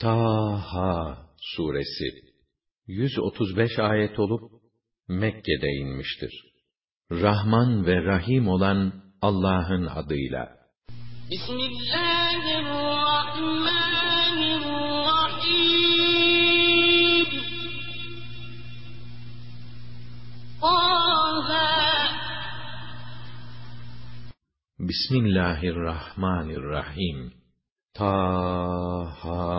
Taha suresi 135 ayet olup Mekke'de inmiştir. Rahman ve Rahim olan Allah'ın adıyla. Bismillahirrahmanirrahim. Bismillahirrahmanirrahim. Taha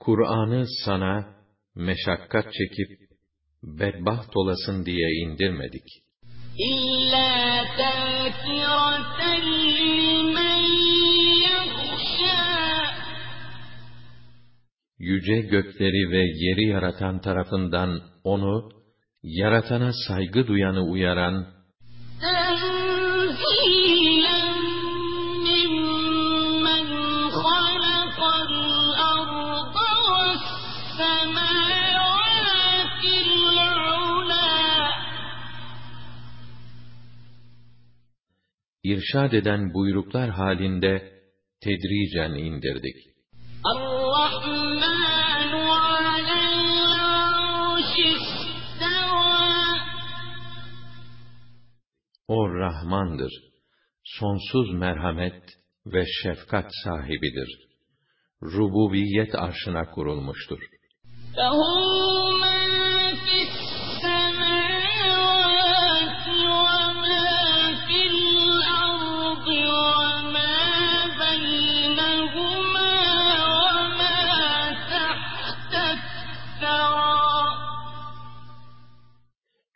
Kur'an'ı sana meşakkat çekip bedbaht olasın diye indirmedik. İlla yüce gökleri ve yeri yaratan tarafından onu, yaratana saygı duyanı uyaran, irşad eden buyruklar halinde tedricen indirdik. الرحمن على العرش استوى O Rahmandır, sonsuz merhamet ve şefkat sahibidir. Rububiyet arşına kurulmuştur. له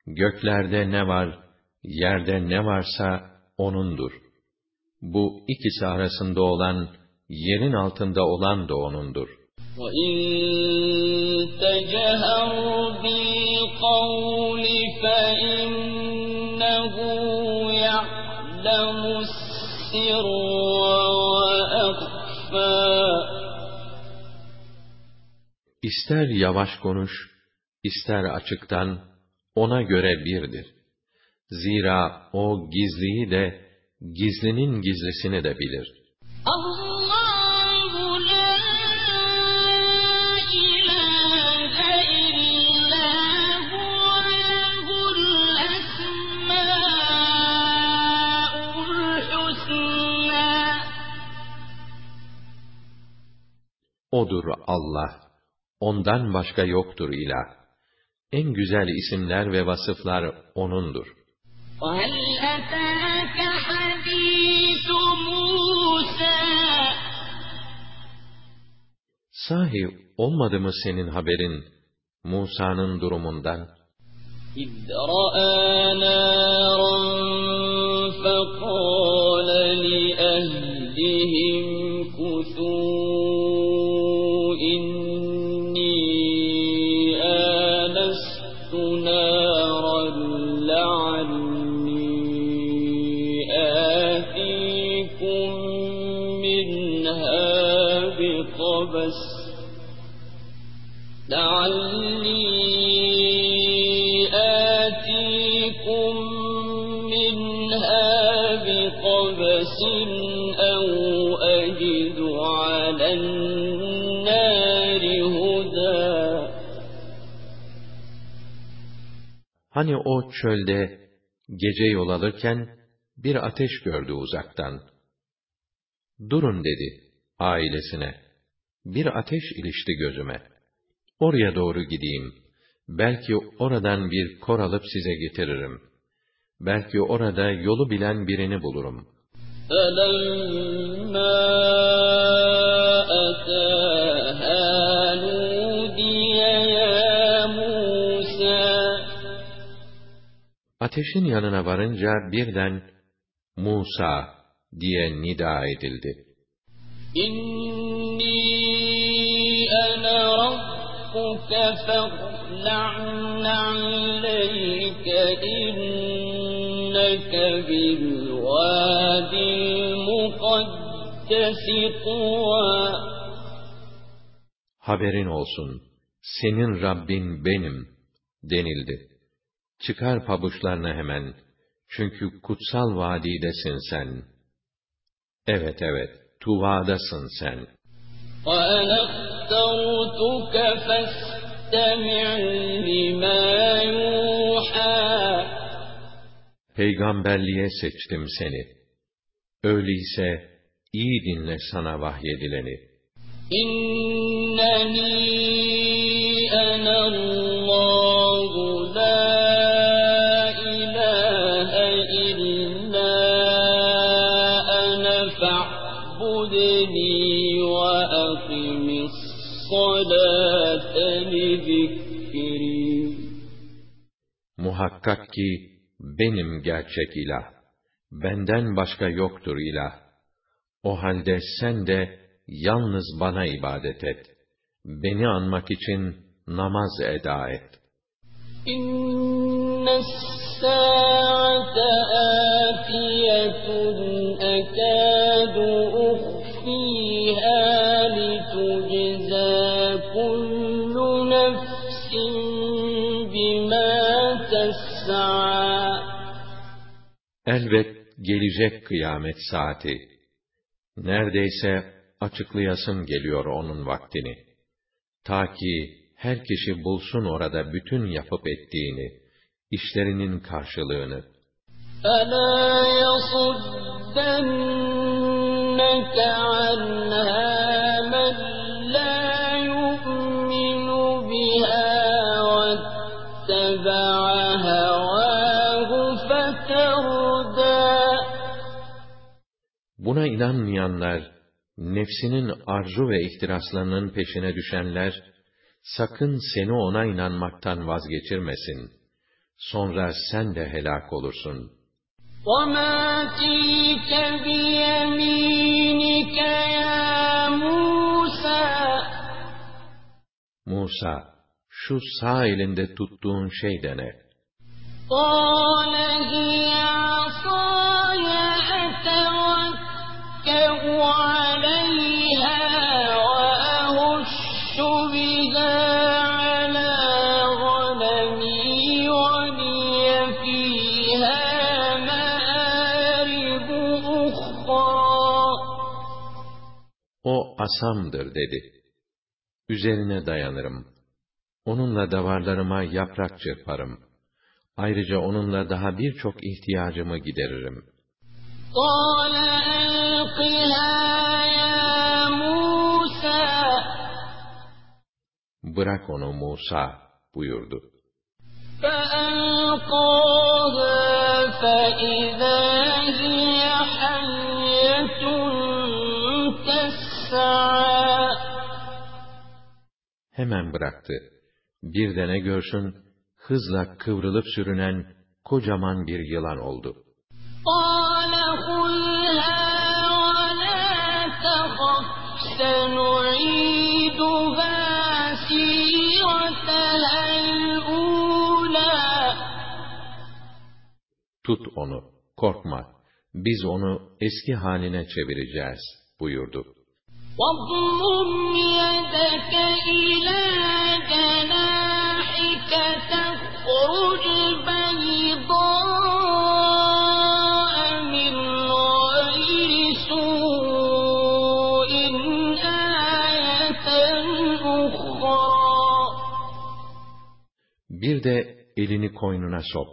Göklerde ne var, yerde ne varsa O'nundur. Bu ikisi arasında olan, yerin altında olan da O'nundur. وإن تجهر بالقول فإنه يعلم السر وأخفى İster yavaş konuş, ister açıktan, ona göre birdir. Zira o gizliyi de, gizlinin gizlisini de bilir. O'dur Allah, ondan başka yoktur ilah. En güzel isimler ve vasıflar O'nundur. وهل أتاك حديث موسى Sahi olmadı mı senin haberin Musa'nın durumundan? إذ رأى نارا بقبس أو أجد على النار هدى Hani o çölde gece yol alırken bir ateş gördü uzaktan. Durun dedi ailesine. Bir ateş ilişti gözüme. Oraya doğru gideyim. Belki oradan bir kor alıp size getiririm. Belki orada yolu bilen birini bulurum. فلما أتاها نودي يا موسى Ateşin yanına varınca birden Musa diye nida edildi. إني أنا ربك فاخلع عليك إنك بالواد Haberin olsun, senin Rabbin benim denildi. Çıkar pabuçlarını hemen, çünkü kutsal vadidesin sen. Evet evet, Tuva'dasın sen. وَأَنَا اخْتَرْتُكَ فَاسْتَمِعْ لِمَا يُوحَى Peygamberliğe seçtim seni. Öyleyse iyi dinle sana vahyedileni. İnneni enallahu la ilahe illa ene fa'budni ve akimis salate li zikri. Muhakkak ki benim gerçek ilah. Benden başka yoktur ilah. O halde sen de yalnız bana ibadet et. Beni anmak için namaz eda et. İnne kullu nefsin tes'a Elbet gelecek kıyamet saati. Neredeyse açıklayasım geliyor onun vaktini. Ta ki her kişi bulsun orada bütün yapıp ettiğini, işlerinin karşılığını. فَلَا يَصُدَّنَّكَ عَنْهَا Buna inanmayanlar, nefsinin arzu ve ihtiraslarının peşine düşenler, sakın seni ona inanmaktan vazgeçirmesin. Sonra sen de helak olursun. وَمَا تِلْكَ بِيَمِينِكَ يَا مُوسَىٰ Musa, şu sağ elinde tuttuğun şey de ne? قَالَ هِيَ asamdır dedi. Üzerine dayanırım. Onunla davarlarıma yaprak çırparım. Ayrıca onunla daha birçok ihtiyacımı gideririm. قَالَ أَلْقِهَا يَا مُوسَىٰ Bırak onu Musa buyurdu. فَأَلْقَاهَا فَإِذَا هِيَ Hemen bıraktı. Bir de ne görsün, hızla kıvrılıp sürünen kocaman bir yılan oldu. Tut onu, korkma, biz onu eski haline çevireceğiz, buyurdu. وَاضْمُمْ يَدَكَ إِلَىٰ جَنَاحِكَ تَخْرُجْ بَيْضَاءَ مِنْ غَيْرِ سُوءٍ آيَةً أُخْرَىٰ Bir de elini koynuna sok.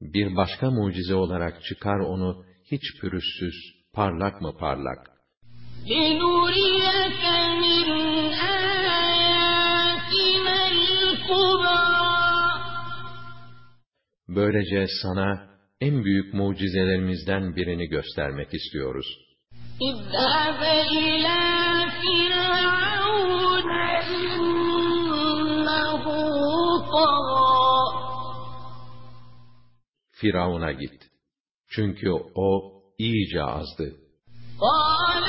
Bir başka mucize olarak çıkar onu hiç pürüzsüz, parlak mı parlak. لِنُرِيَكَ مِنْ آيَاتِنَا الْكُبْرَى Böylece sana en büyük mucizelerimizden birini göstermek istiyoruz. اذهب إلى فرعون إنه طغى Firavun'a git. Çünkü o iyice azdı. قال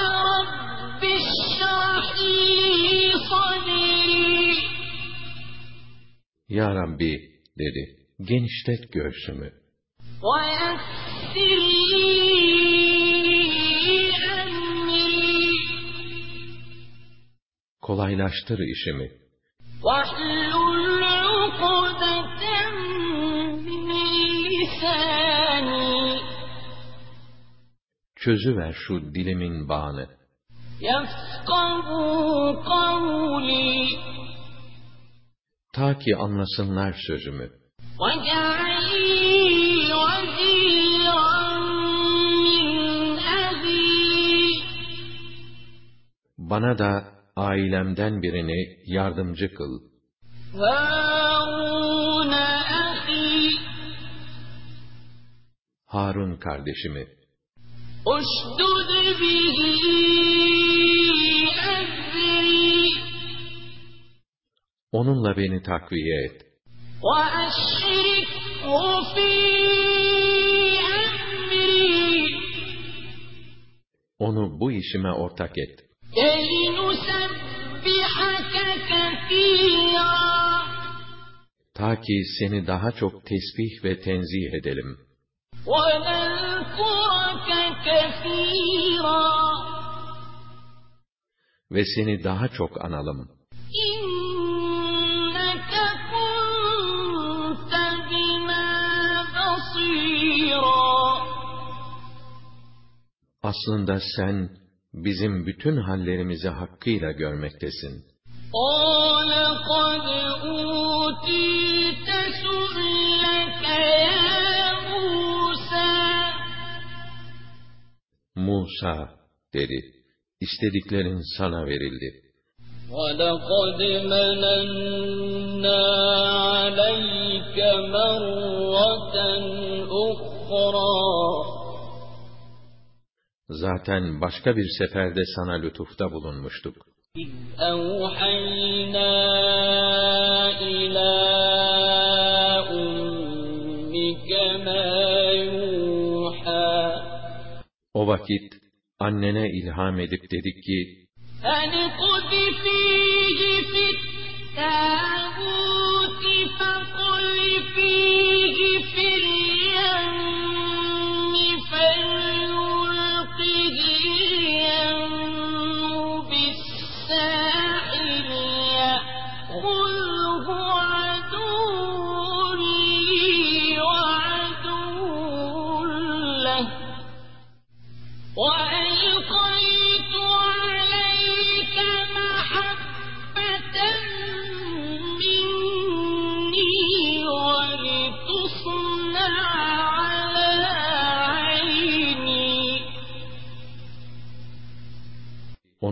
Ya Rabbi dedi, genişlet göğsümü. Kolaylaştır işimi. Çözüver şu dilimin bağını. Ta ki anlasınlar sözümü. Bana da ailemden birini yardımcı kıl. Harun kardeşimi. Uşdud bihi Onunla beni takviye et. Onu bu işime ortak et. Ta ki seni daha çok tesbih ve tenzih edelim. Ve seni daha çok analım. Aslında sen bizim bütün hallerimizi hakkıyla görmektesin. قال قد أوتيت سؤلك يا موسى Musa dedi. İstediklerin sana verildi. ولقد مننا عليك مرة أخرى Zaten başka bir seferde sana lütufta bulunmuştuk. إذ أوحينا إلى أمك ما يوحى O vakit annene ilham edip dedik ki, أن اقذفيه في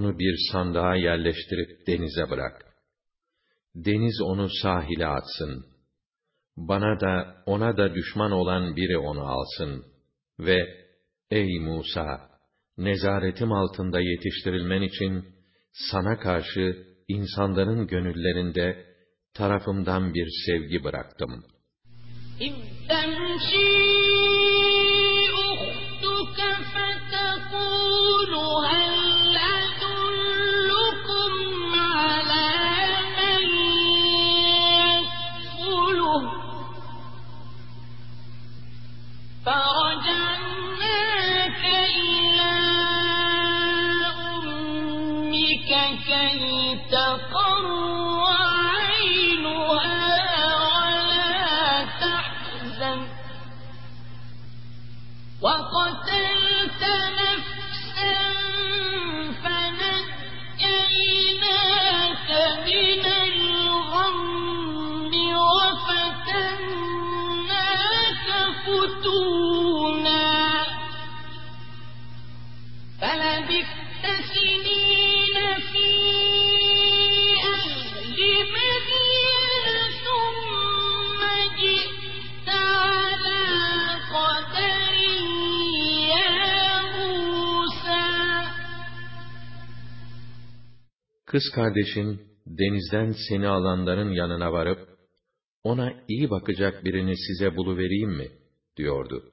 onu bir sandığa yerleştirip denize bırak. Deniz onu sahile atsın. Bana da ona da düşman olan biri onu alsın. Ve ey Musa! Nezaretim altında yetiştirilmen için sana karşı insanların gönüllerinde tarafımdan bir sevgi bıraktım. إذ وقتلت نفسا فنجيناك من الغم وفتناك فتونا. فلبثت سنين في Kız kardeşin denizden seni alanların yanına varıp, ona iyi bakacak birini size buluvereyim mi? diyordu.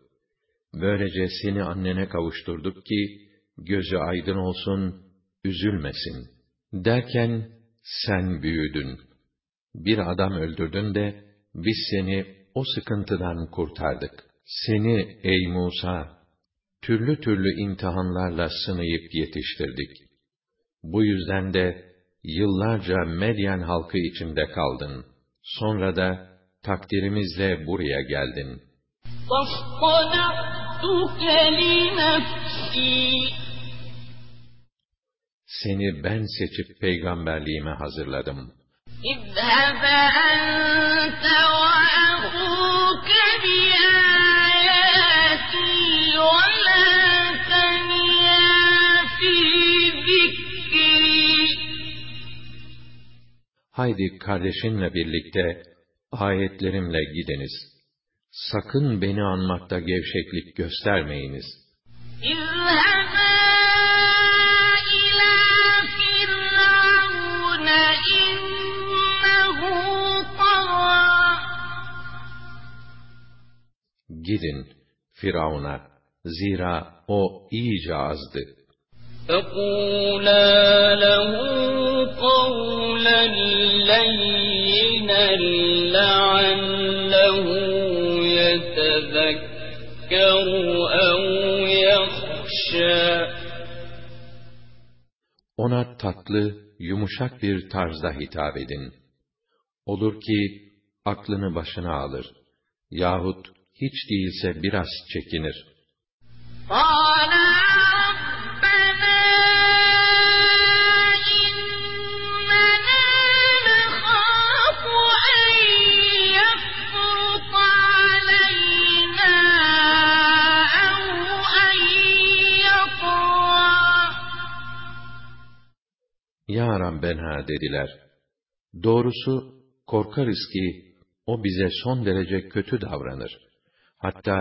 Böylece seni annene kavuşturduk ki, gözü aydın olsun, üzülmesin. Derken, sen büyüdün. Bir adam öldürdün de, biz seni o sıkıntıdan kurtardık. Seni ey Musa, türlü türlü imtihanlarla sınayıp yetiştirdik. Bu yüzden de yıllarca Medyen halkı içinde kaldın. Sonra da takdirimizle buraya geldin. واصطنعتك لنفسي Seni ben seçip peygamberliğime hazırladım. اذهب أنت وأخوك haydi kardeşinle birlikte ayetlerimle gidiniz. Sakın beni anmakta gevşeklik göstermeyiniz. Gidin Firavun'a, zira o iyice azdı. فقولا له قولا لينا لعله يتذكر أو يخشى Ona tatlı, yumuşak bir tarzda hitap edin. Olur ki aklını başına alır yahut hiç değilse biraz çekinir. قال Ya Rabbena dediler. Doğrusu korkarız ki o bize son derece kötü davranır. Hatta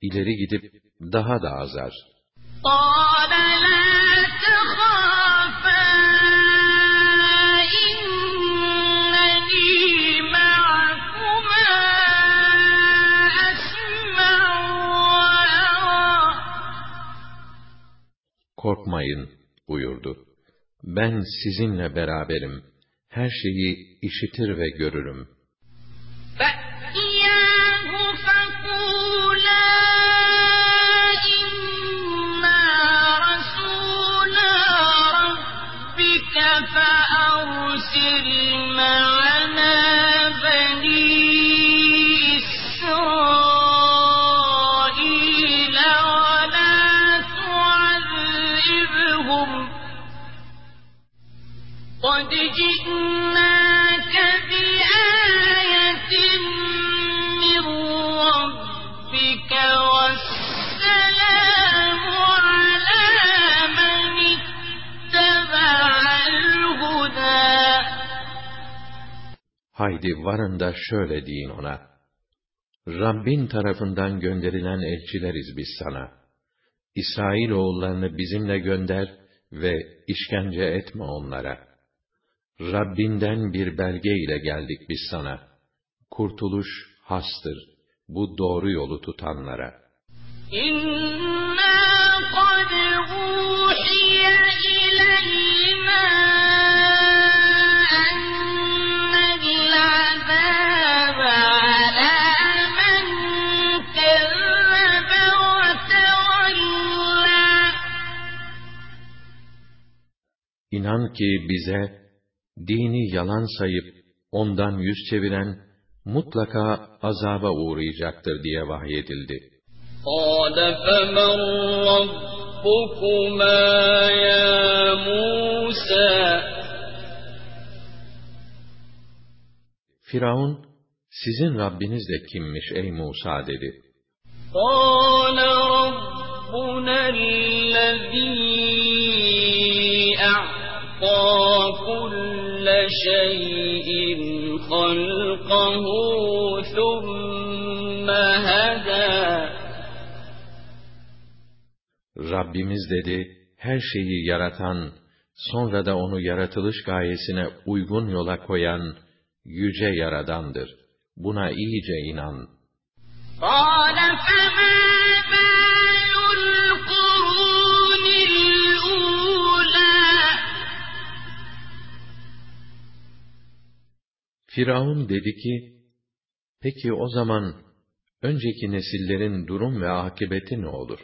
ileri gidip daha da azar. قال لا تخافا إنني معكما أسمع وأرى Korkmayın buyurdu. Ben sizinle beraberim. Her şeyi işitir ve görürüm. فَأْتِيَاهُ فَقُولَا إِنَّا رَسُولَا رَبِّكَ فَأَرْسِلْ مَعَنَا Haydi varın da şöyle deyin ona. Rabbin tarafından gönderilen elçileriz biz sana. İsrail oğullarını bizimle gönder ve işkence etme onlara. Rabbinden bir belge ile geldik biz sana. Kurtuluş hastır. Bu doğru yolu tutanlara. İnan ki bize dini yalan sayıp ondan yüz çeviren mutlaka azaba uğrayacaktır diye vahyedildi. قال فمن ربكما يا موسى Firavun, sizin Rabbiniz de kimmiş ey Musa dedi. قال ربنا الذي أعطى كل شيء خلقه ثم هدى Rabbimiz dedi, her şeyi yaratan, sonra da onu yaratılış gayesine uygun yola koyan, yüce yaradandır. Buna iyice inan. قال فما Firavun dedi ki, peki o zaman önceki nesillerin durum ve akıbeti ne olur?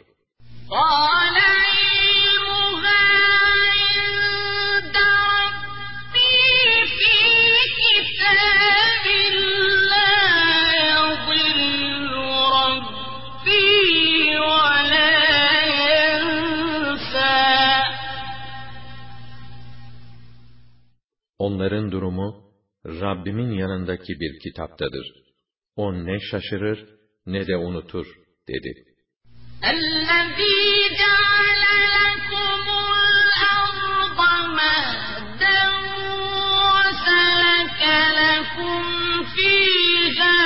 Onların durumu Rabbimin yanındaki bir kitaptadır. O ne şaşırır, ne de unutur, dedi. الذي جعل لكم الأرض مهدا وسلك لكم فيها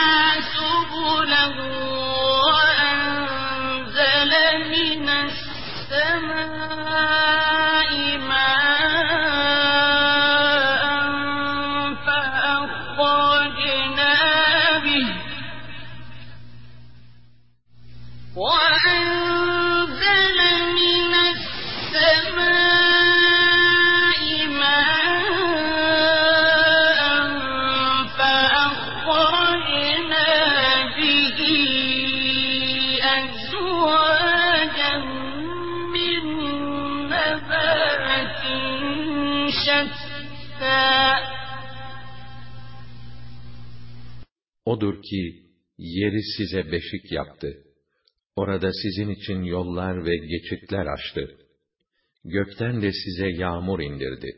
سبلا O'dur ki, yeri size beşik yaptı. Orada sizin için yollar ve geçitler açtı. Gökten de size yağmur indirdi.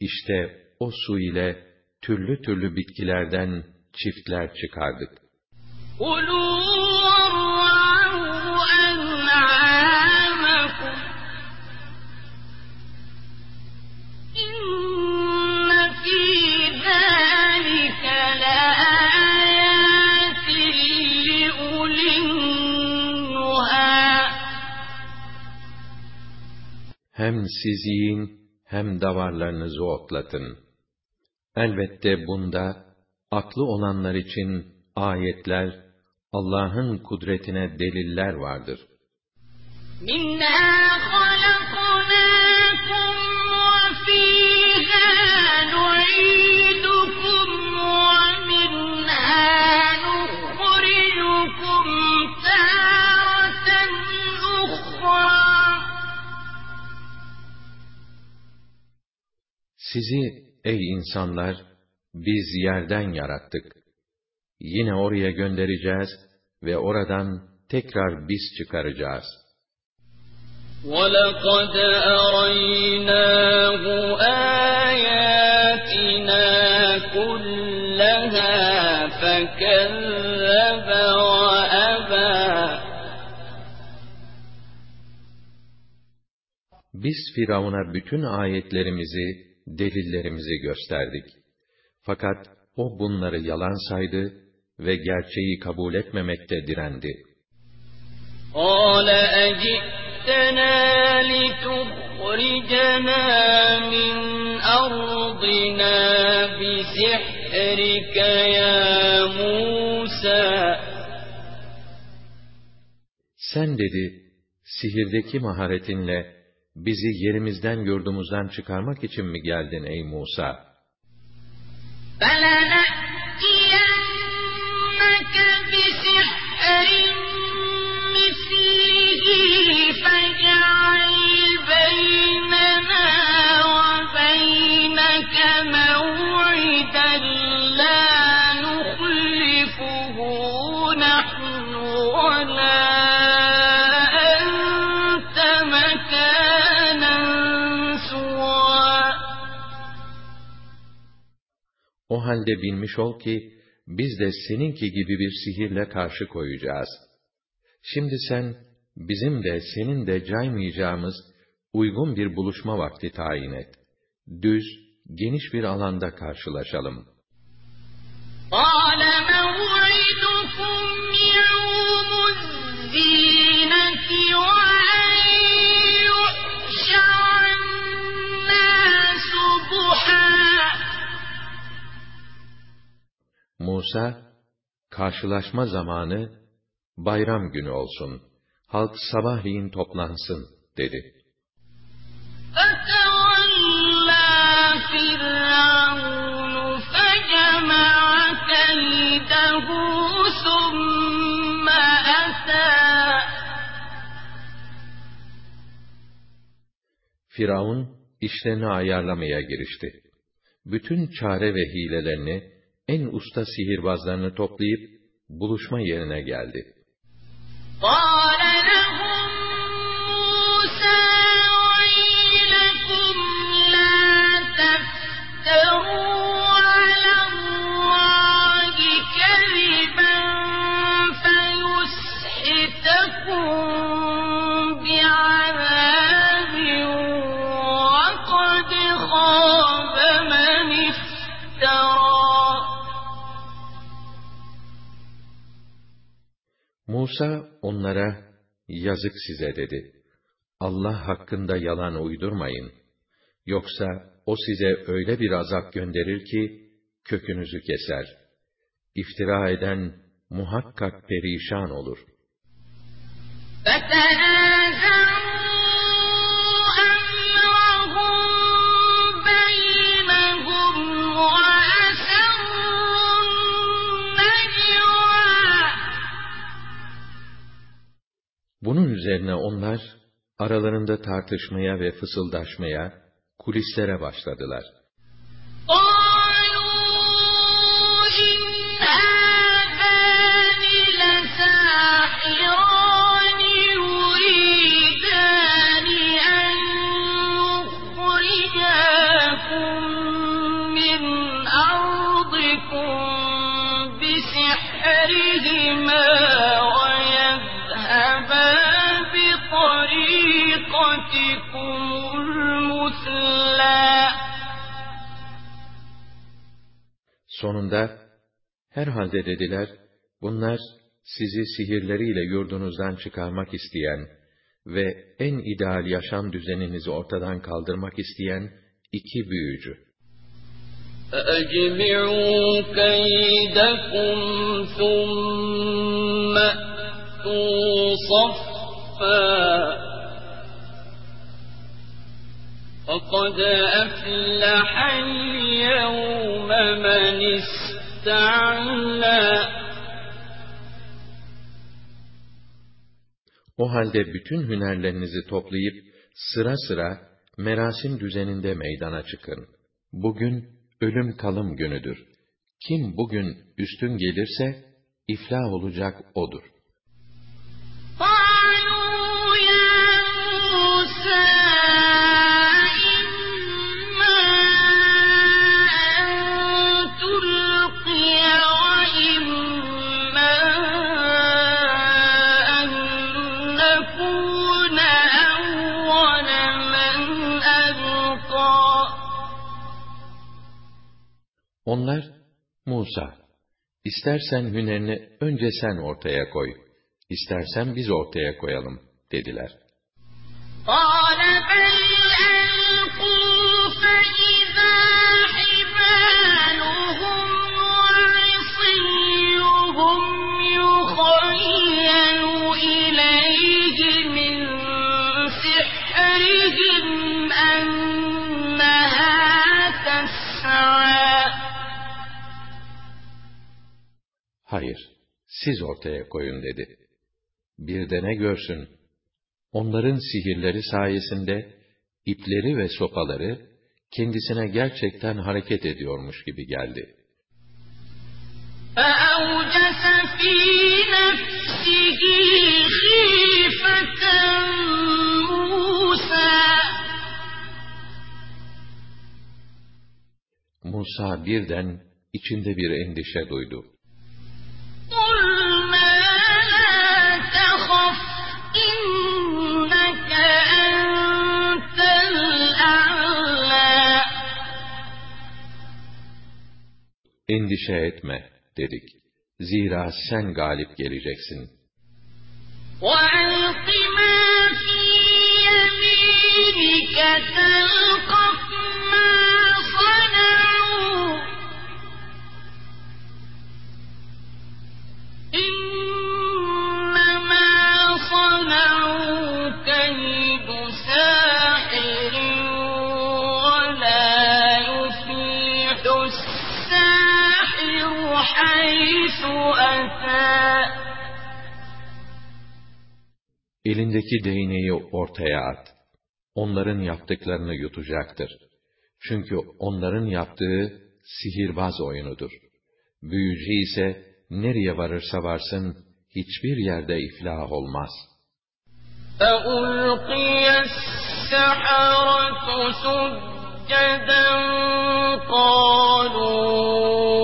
İşte o su ile türlü türlü bitkilerden çiftler çıkardık. Ulu! Hem siz yiyin, hem davarlarınızı otlatın. Elbette bunda, aklı olanlar için ayetler, Allah'ın kudretine deliller vardır. مِنْهَا خَلَقْنَاكُمْ وَفِيهَا نُعِيدُكُمْ Sizi, ey insanlar, biz yerden yarattık. Yine oraya göndereceğiz ve oradan tekrar biz çıkaracağız. وَلَقَدْ أَرَيْنَاهُ آيَاتِنَا كُلَّهَا فَكَذَّبَ وَأَبَىٰ Biz Firavun'a bütün ayetlerimizi, delillerimizi gösterdik. Fakat o bunları yalan saydı ve gerçeği kabul etmemekte direndi. قَالَ أَجِئْتَنَا لِتُخْرِجَنَا مِنْ أَرْضِنَا بِسِحْرِكَ يَا مُوسَىٰ Sen dedi, sihirdeki maharetinle bizi yerimizden yurdumuzdan çıkarmak için mi geldin ey Musa? فَلَنَأْتِيَنَّكَ halde bilmiş ol ki, biz de seninki gibi bir sihirle karşı koyacağız. Şimdi sen, bizim de senin de caymayacağımız uygun bir buluşma vakti tayin et. Düz, geniş bir alanda karşılaşalım. قَالَ مَوْعِدُكُمْ يَوْمُ الزِّينَةِ وَأَن Musa, karşılaşma zamanı, bayram günü olsun, halk sabahleyin toplansın, dedi. Firavun, işlerini ayarlamaya girişti. Bütün çare ve hilelerini, en usta sihirbazlarını toplayıp, buluşma yerine geldi. قَالَ لَهُم مُّوسَىٰ وَيْلَكُمْ لَا تَفْتَرُوا Musa onlara, yazık size dedi. Allah hakkında yalan uydurmayın. Yoksa o size öyle bir azap gönderir ki, kökünüzü keser. İftira eden muhakkak perişan olur. فتنازعوا üzerine onlar, aralarında tartışmaya ve fısıldaşmaya, kulislere başladılar. قالوا إن هذان لساحران Sonunda, herhalde dediler, bunlar sizi sihirleriyle yurdunuzdan çıkarmak isteyen ve en ideal yaşam düzeninizi ortadan kaldırmak isteyen iki büyücü. فأجمعوا كيدكم ثم أتوا صفا وقد أفلح اليوم من استعلى O halde bütün hünerlerinizi toplayıp sıra sıra merasim düzeninde meydana çıkın. Bugün ölüm kalım günüdür. Kim bugün üstün gelirse iflah olacak odur. قالوا Onlar, Musa, istersen hünerini önce sen ortaya koy, istersen biz ortaya koyalım, dediler. قال بل ألقوا فإذا حبالهم وعصيهم siz ortaya koyun dedi. Bir de ne görsün? Onların sihirleri sayesinde ipleri ve sopaları kendisine gerçekten hareket ediyormuş gibi geldi. فأوجس في نفسه خيفة موسى Musa birden içinde bir endişe duydu. Endişe etme, dedik. Zira sen galip geleceksin. وألق ما في يمينك تلقف Elindeki değneği ortaya at. Onların yaptıklarını yutacaktır. Çünkü onların yaptığı sihirbaz oyunudur. Büyücü ise nereye varırsa varsın hiçbir yerde iflah olmaz. فألقي السحرة سجدا سجدا قالوا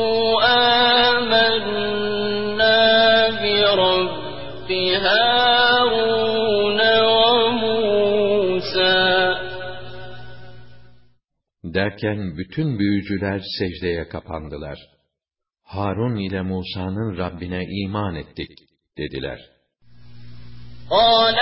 Derken bütün büyücüler secdeye kapandılar. Harun ile Musa'nın Rabbine iman ettik dediler. قال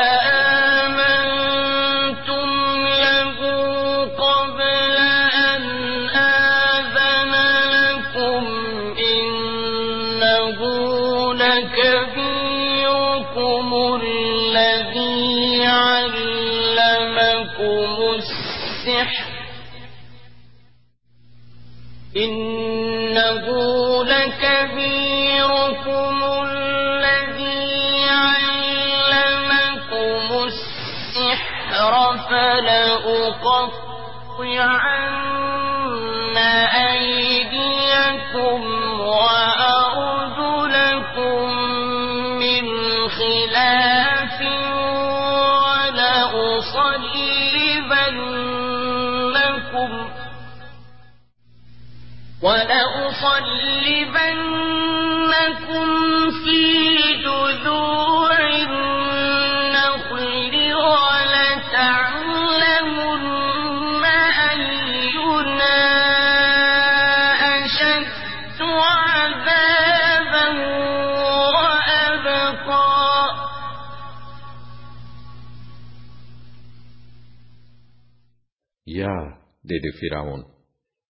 Firavun,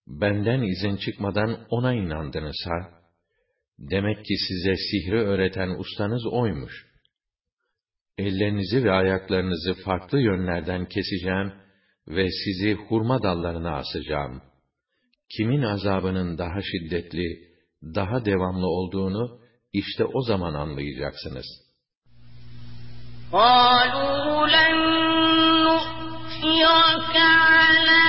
benden izin çıkmadan ona inandınız ha? Demek ki size sihri öğreten ustanız oymuş. Ellerinizi ve ayaklarınızı farklı yönlerden keseceğim ve sizi hurma dallarına asacağım. Kimin azabının daha şiddetli, daha devamlı olduğunu işte o zaman anlayacaksınız. قالوا لن نؤثرك على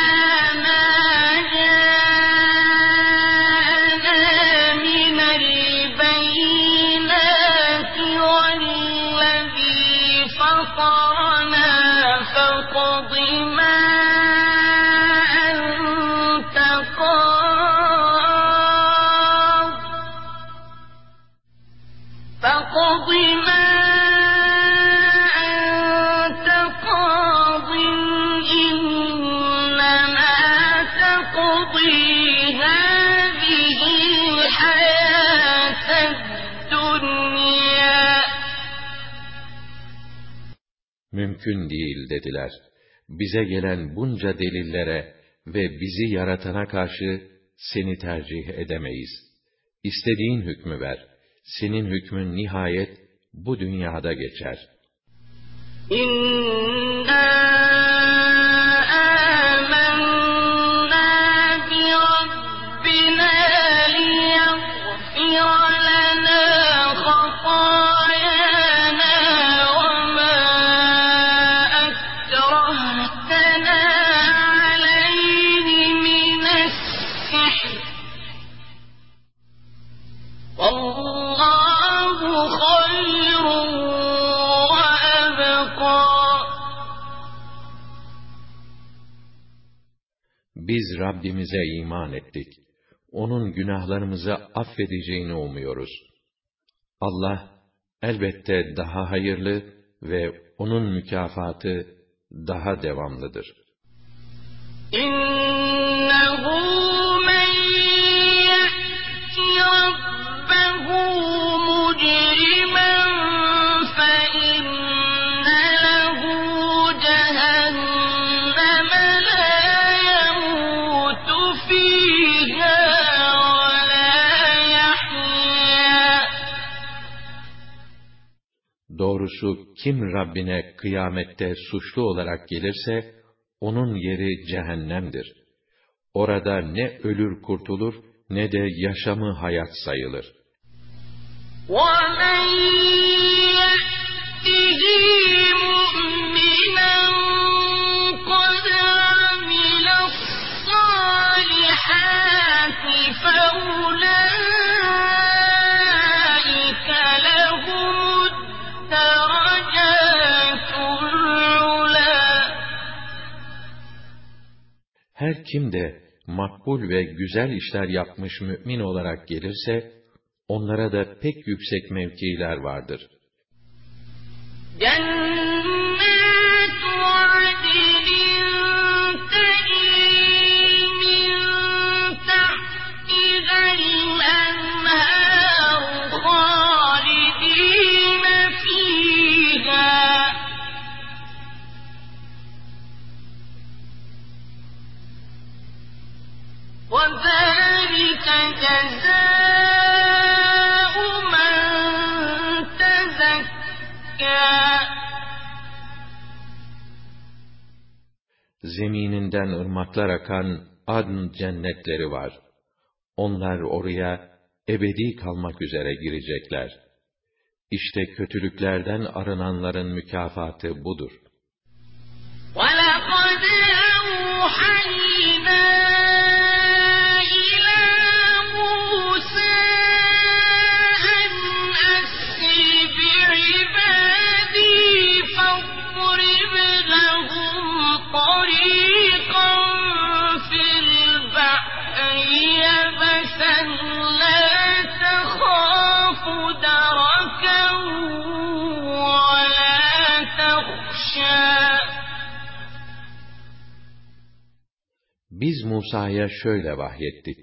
mümkün değil dediler. Bize gelen bunca delillere ve bizi yaratana karşı seni tercih edemeyiz. İstediğin hükmü ver. Senin hükmün nihayet bu dünyada geçer. İnna Biz Rabbimize iman ettik. Onun günahlarımızı affedeceğini umuyoruz. Allah elbette daha hayırlı ve onun mükafatı daha devamlıdır. İnnehu Doğrusu kim Rabbine kıyamette suçlu olarak gelirse, onun yeri cehennemdir. Orada ne ölür kurtulur, ne de yaşamı hayat sayılır. ومن يأته مؤمنا قد عمل الصالحات فأولئك kim de makbul ve güzel işler yapmış mümin olarak gelirse, onlara da pek yüksek mevkiler vardır. Cennet Zemininden ırmaklar akan adn cennetleri var. Onlar oraya ebedi kalmak üzere girecekler. İşte kötülüklerden arınanların mükafatı budur. Biz Musa'ya şöyle vahyettik.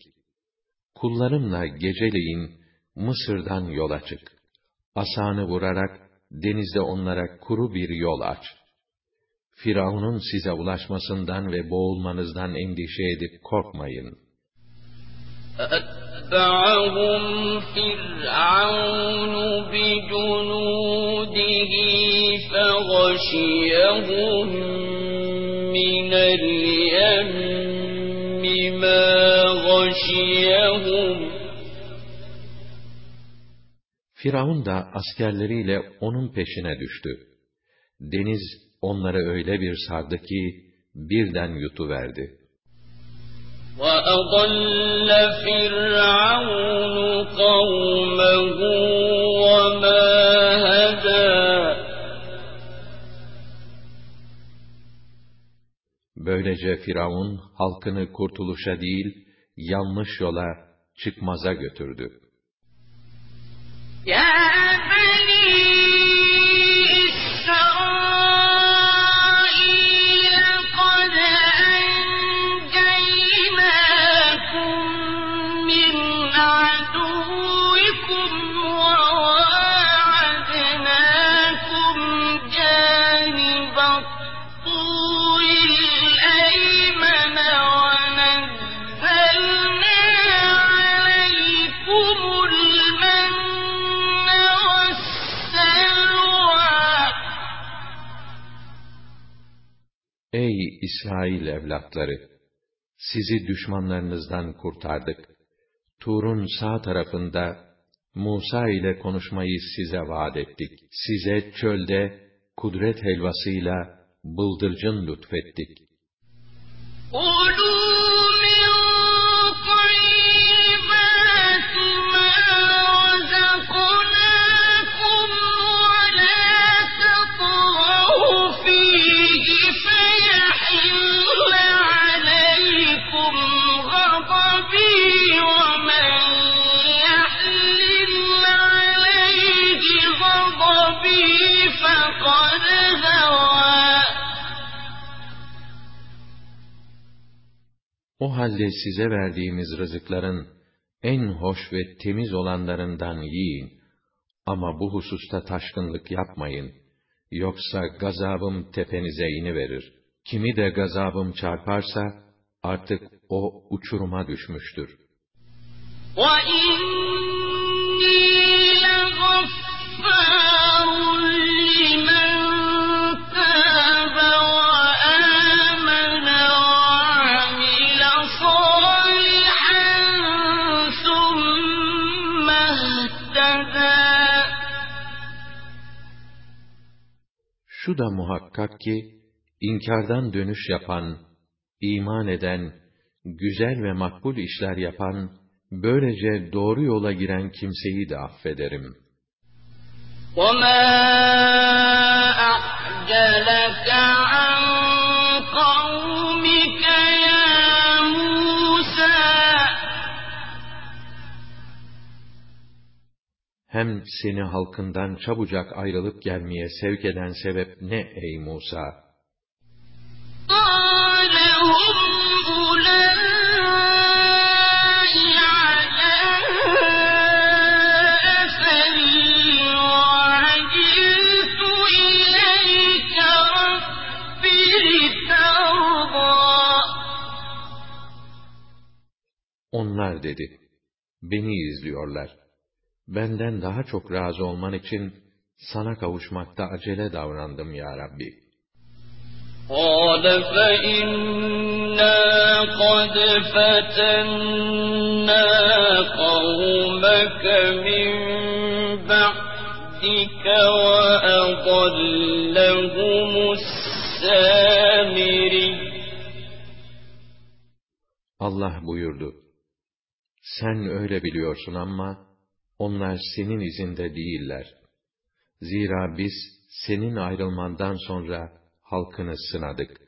Kullarımla geceleyin Mısır'dan yola çık. Asanı vurarak denizde onlara kuru bir yol aç. Firavun'un size ulaşmasından ve boğulmanızdan endişe edip korkmayın. فأتبعهم فرعون بجنوده فغشيهم من اليم ما غشيهم Firavun da askerleriyle onun peşine düştü. Deniz onları öyle bir sardı ki birden yutuverdi. وأضل فرعون قومه وما هدى Böylece Firavun halkını kurtuluşa değil, yanlış yola, çıkmaza götürdü. يا İsrail evlatları! Sizi düşmanlarınızdan kurtardık. Tur'un sağ tarafında Musa ile konuşmayı size vaat ettik. Size çölde kudret helvasıyla bıldırcın lütfettik. Olur. O halde size verdiğimiz rızıkların en hoş ve temiz olanlarından yiyin. Ama bu hususta taşkınlık yapmayın. Yoksa gazabım tepenize iniverir. Kimi de gazabım çarparsa, artık o uçuruma düşmüştür. وَإِنِّي لَغَفَّارٌ لِّمَن Şu da muhakkak ki, inkardan dönüş yapan, iman eden, güzel ve makbul işler yapan, böylece doğru yola giren kimseyi de affederim. وَمَا أَعْجَلَكَ hem seni halkından çabucak ayrılıp gelmeye sevk eden sebep ne ey Musa? Onlar dedi, beni izliyorlar Benden daha çok razı olman için sana kavuşmakta acele davrandım ya Rabbi. قال فإنا قد فتنا قومك من بعدك وأضلهم السامري Allah buyurdu, sen öyle biliyorsun ama onlar senin izinde değiller. Zira biz senin ayrılmandan sonra halkını sınadık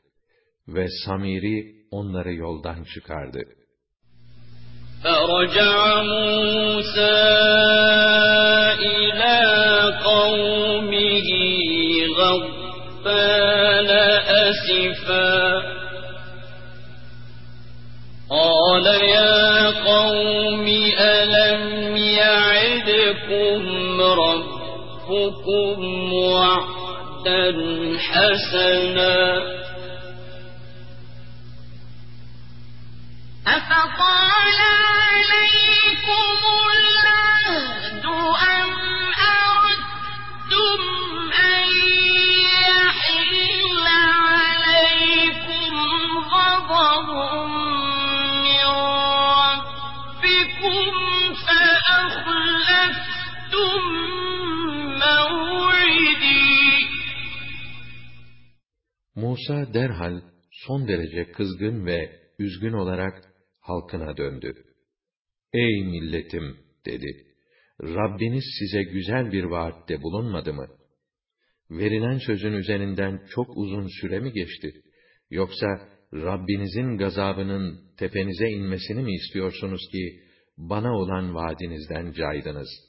ve Samiri onları yoldan çıkardı. فرجع موسى إلى قومه غضبان أسفا قال يا ربكم وعدا حسنا. أفطال عليكم Musa derhal son derece kızgın ve üzgün olarak halkına döndü. Ey milletim dedi. Rabbiniz size güzel bir vaatte bulunmadı mı? Verilen sözün üzerinden çok uzun süre mi geçti? Yoksa Rabbinizin gazabının tepenize inmesini mi istiyorsunuz ki bana olan vaadinizden caydınız?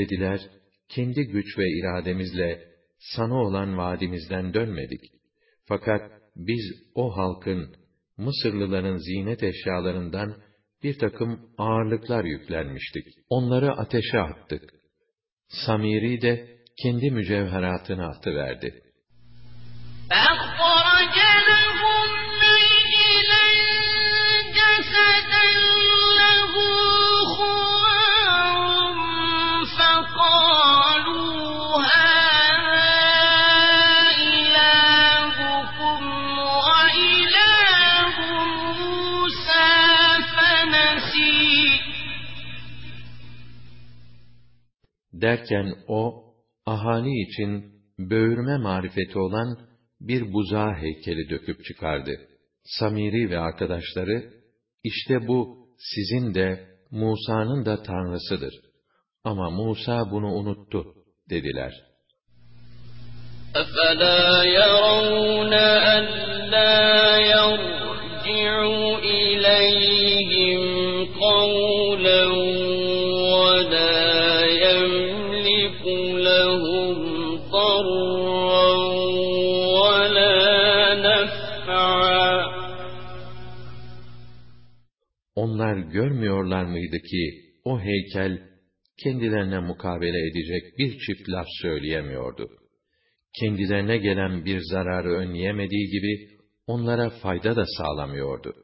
dediler, kendi güç ve irademizle sana olan vaadimizden dönmedik. Fakat biz o halkın, Mısırlıların zinet eşyalarından bir takım ağırlıklar yüklenmiştik. Onları ateşe attık. Samiri de kendi mücevheratını atıverdi. فأخرج Derken o, ahali için böğürme marifeti olan bir buzağı heykeli döküp çıkardı. Samiri ve arkadaşları, işte bu sizin de Musa'nın da tanrısıdır. Ama Musa bunu unuttu, dediler. أفلا يرون ألا يرجع إليهم görmüyorlar mıydı ki o heykel kendilerine mukabele edecek bir çift laf söyleyemiyordu. Kendilerine gelen bir zararı önleyemediği gibi, onlara fayda da sağlamıyordu.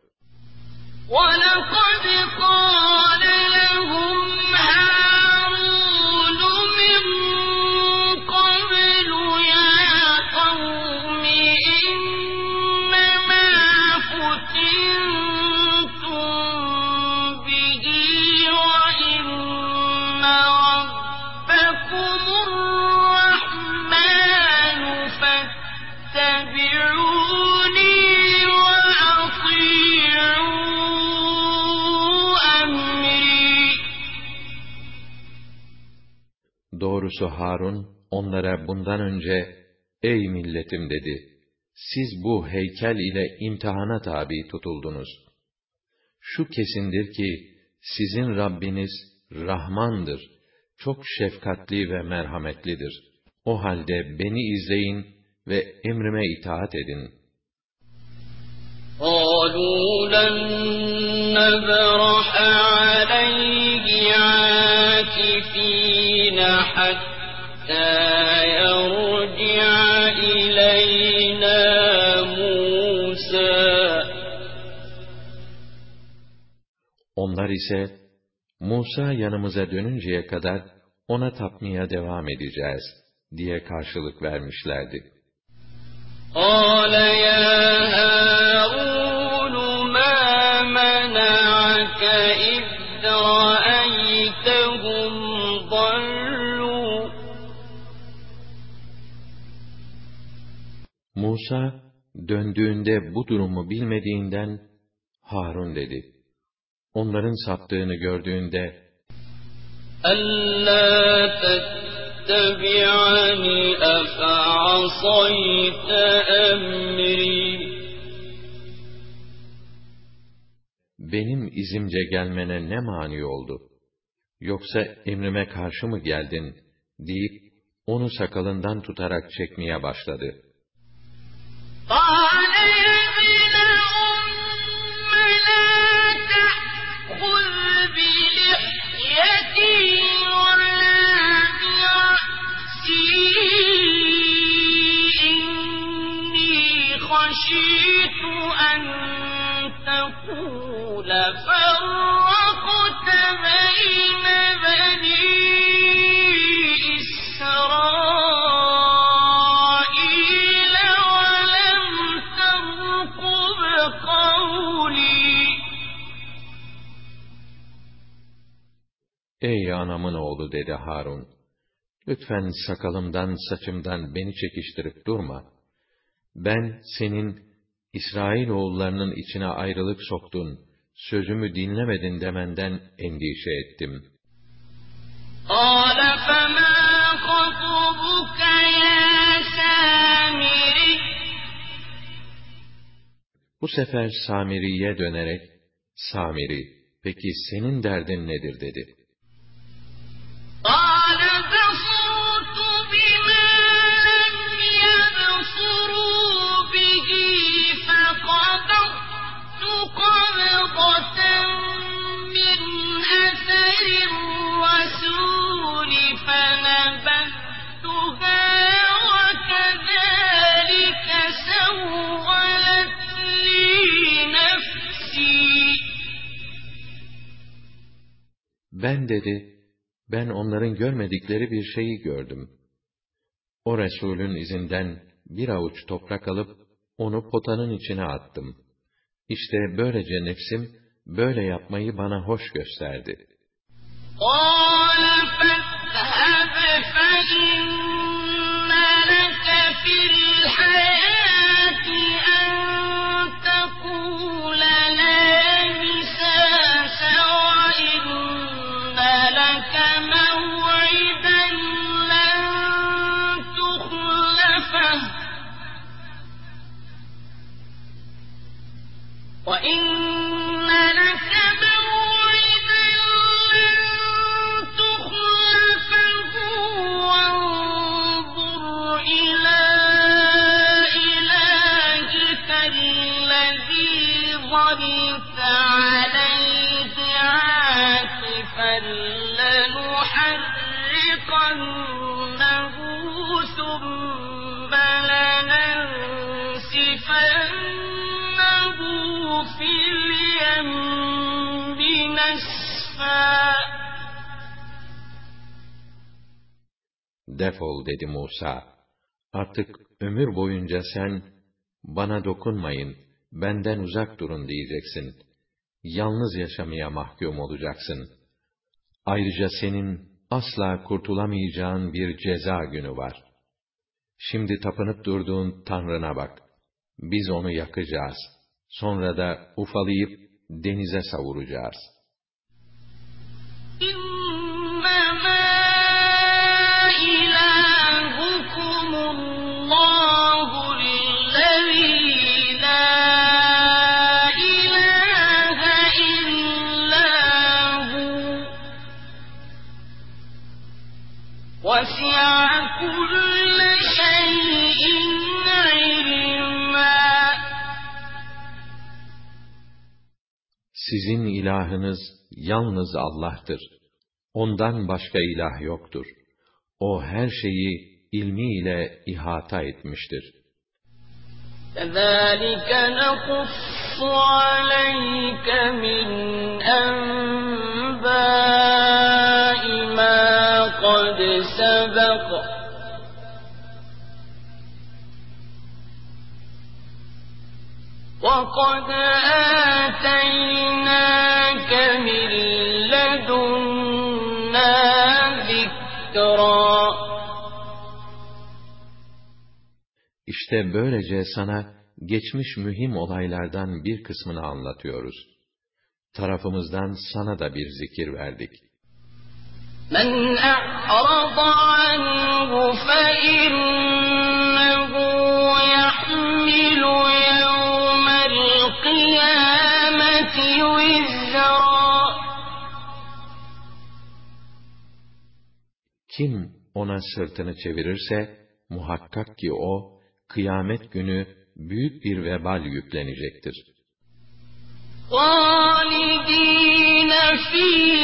وَلَقَدْ قَالَ Doğrusu Harun onlara bundan önce ey milletim dedi. Siz bu heykel ile imtihana tabi tutuldunuz. Şu kesindir ki sizin Rabbiniz Rahmandır. Çok şefkatli ve merhametlidir. O halde beni izleyin ve emrime itaat edin. Onlar ise Musa yanımıza dönünceye kadar ona tapmaya devam edeceğiz diye karşılık vermişlerdi. قال يا هارون ما منعك إذ رأيتهم ضلوا Musa döndüğünde bu durumu bilmediğinden Harun dedi. Onların saptığını gördüğünde ألا تتبعني أفعصيت أمري benim izimce gelmene ne mani oldu? Yoksa emrime karşı mı geldin? deyip onu sakalından tutarak çekmeye başladı. قال يا ابن أم لا تأخذ بلحيتي خشيت أن تقول فرقت بين بني إسرائيل ولم ترقب قولي Ey anamın oğlu dedi Harun. Lütfen sakalımdan, saçımdan beni çekiştirip durma. Ben senin İsrail oğullarının içine ayrılık soktun, sözümü dinlemedin demenden endişe ettim. قال فما خطبك يا سامري Bu sefer Samiri'ye dönerek, Samiri, peki senin derdin nedir dedi. Ben dedi, ben onların görmedikleri bir şeyi gördüm. O Resulün izinden bir avuç toprak alıp, onu potanın içine attım. İşte böylece nefsim, böyle yapmayı bana hoş gösterdi. قال Defol dedi Musa. Artık ömür boyunca sen, bana dokunmayın, benden uzak durun diyeceksin. Yalnız yaşamaya mahkum olacaksın. Ayrıca senin asla kurtulamayacağın bir ceza günü var. Şimdi tapınıp durduğun Tanrına bak. Biz onu yakacağız. Sonra da ufalayıp denize savuracağız. Sizin ilahınız yalnız Allah'tır. Ondan başka ilah yoktur. O her şeyi ilmiyle ihata etmiştir. كَذَٰلِكَ نَقُصُّ عَلَيْكَ مِنْ أَنْبَاءِ مَا قَدْ سَبَقَ وَقَدْ آتَيْنَاكَ İşte böylece sana geçmiş mühim olaylardan bir kısmını anlatıyoruz. Tarafımızdan sana da bir zikir verdik. Men a'rada anhu fe Kim ona sırtını çevirirse, muhakkak ki o, kıyamet günü büyük bir vebal yüklenecektir. خَالِدِينَ فِيهِ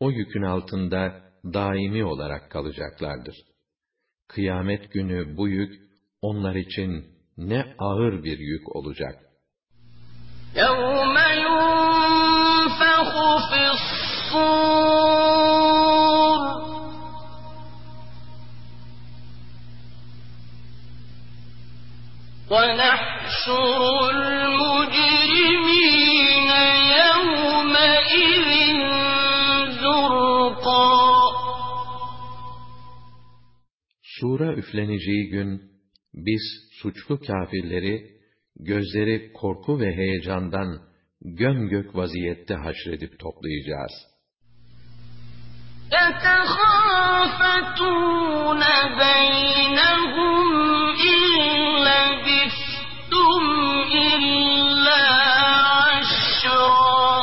O yükün altında daimi olarak kalacaklardır. Kıyamet günü bu yük onlar için ne ağır bir yük olacak. يَوْمَ يُنْفَخُ فِي الصُّورِ وَنَحْشُرُ الْمُجْرِمِينَ يَوْمَئِذٍ زُرْقًا Sura üfleneceği gün biz suçlu kâfirleri, gözleri korku ve heyecandan gömgök vaziyette haşredip toplayacağız. يَتَخَافَتُونَ بَيْنَهُمْ إِن لَّبِثْتُمْ إِلَّا عَشْرًا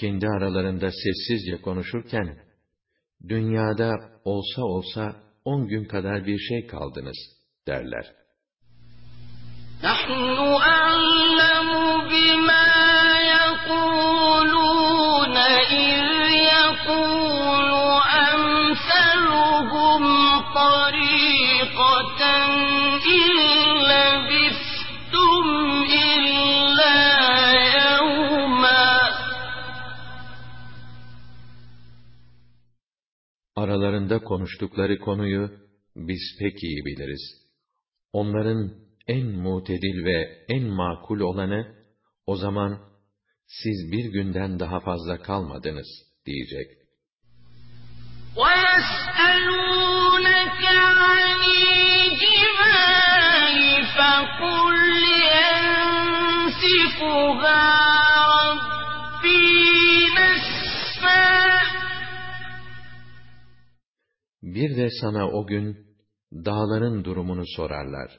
Kendi aralarında sessizce konuşurken, dünyada olsa olsa on gün kadar bir şey kaldınız derler. نَحْنُ أَعْلَمُ بِمَا يَقُولُونَ إِذْ يَقُولُ أَمْثَلُهُمْ طَرِيقَةً Aralarında konuştukları konuyu biz pek iyi biliriz. Onların en mutedil ve en makul olanı, o zaman siz bir günden daha fazla kalmadınız diyecek. وَيَسْأَلُونَكَ عَنِ الْجِبَالِ فَقُلْ يَنسِفُهَا Bir de sana o gün dağların durumunu sorarlar.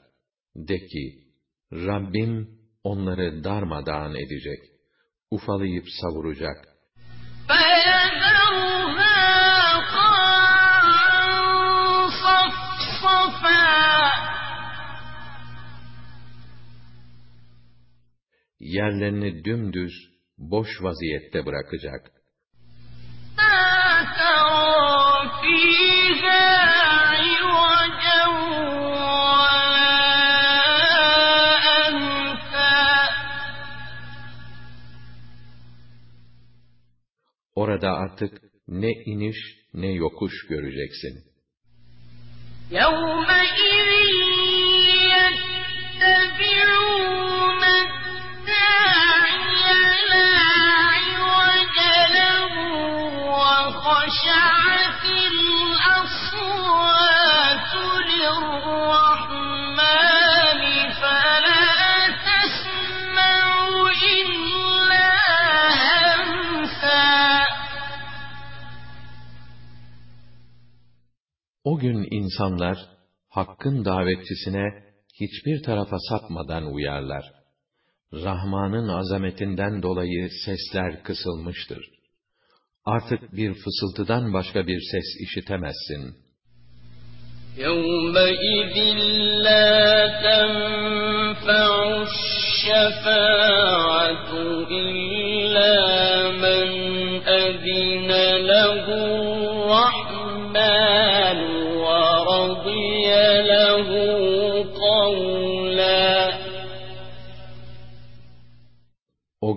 De ki, Rabbim onları darmadağın edecek, ufalayıp savuracak. Yerlerini dümdüz, boş vaziyette bırakacak. لا ترى فيها عوجا ولا أمتا Orada artık ne iniş ne yokuş göreceksin. يومئذ O gün insanlar, Hakk'ın davetçisine hiçbir tarafa sapmadan uyarlar. Rahman'ın azametinden dolayı sesler kısılmıştır. Artık bir fısıltıdan başka bir ses işitemezsin. يومئذ لا تنفع الشفاعة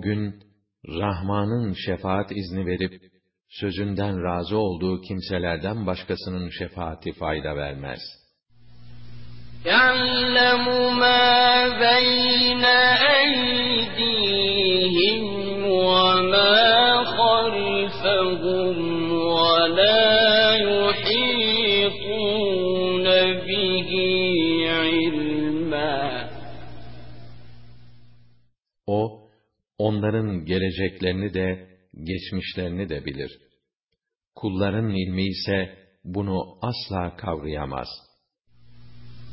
O gün, Rahman'ın şefaat izni verip, sözünden razı olduğu kimselerden başkasının şefaati fayda vermez. يعلم ما بين أيديهم onların geleceklerini de, geçmişlerini de bilir. Kulların ilmi ise bunu asla kavrayamaz.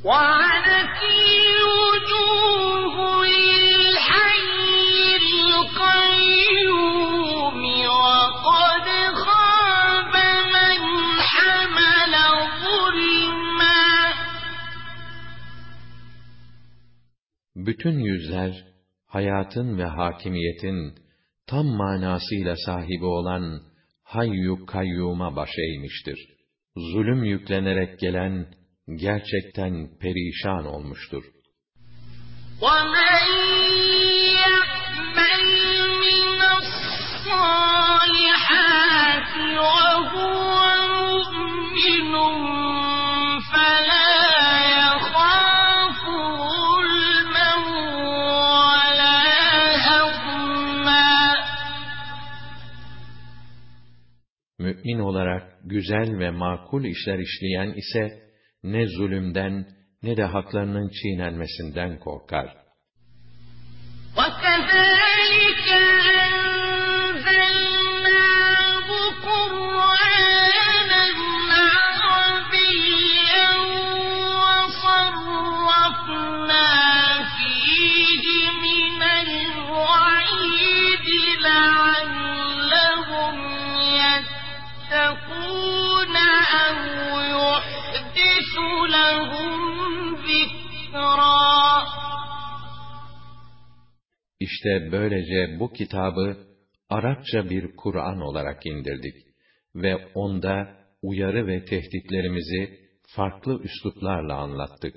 وعنت الوجوه للحي القيوم وقد خاب من حمل ظلما Bütün yüzler, hayatın ve hakimiyetin tam manasıyla sahibi olan Hayyu Kayyum'a baş eğmiştir. Zulüm yüklenerek gelen, gerçekten perişan olmuştur. ومن يعمل من الصالحات وهو مؤمن فلا Mü'min olarak güzel ve makul işler işleyen ise, ne zulümden ne de haklarının çiğnenmesinden korkar. وكذلك İşte böylece bu kitabı Arapça bir Kur'an olarak indirdik ve onda uyarı ve tehditlerimizi farklı üsluplarla anlattık.